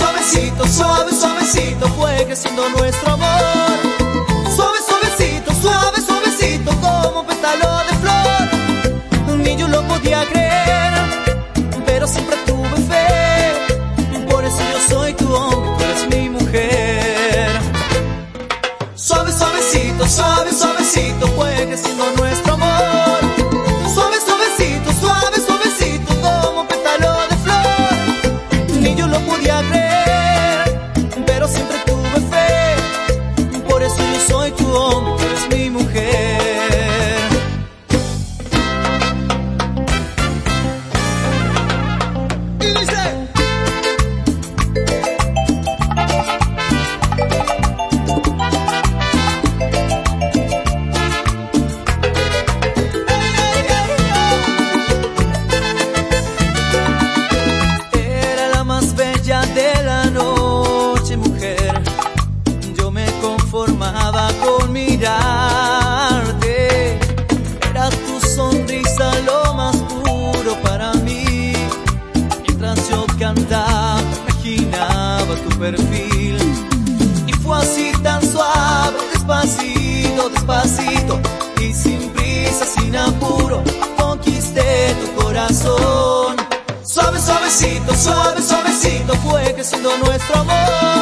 suavecito, suave, suavecito fue creciendo nuestro amor. abençoe teu ombro Y fue así tan suave, despacito, despacito. Y sin prisa, sin apuro, conquisté tu corazón. Suave, suavecito, suave, suavecito, fue creciendo nuestro amor.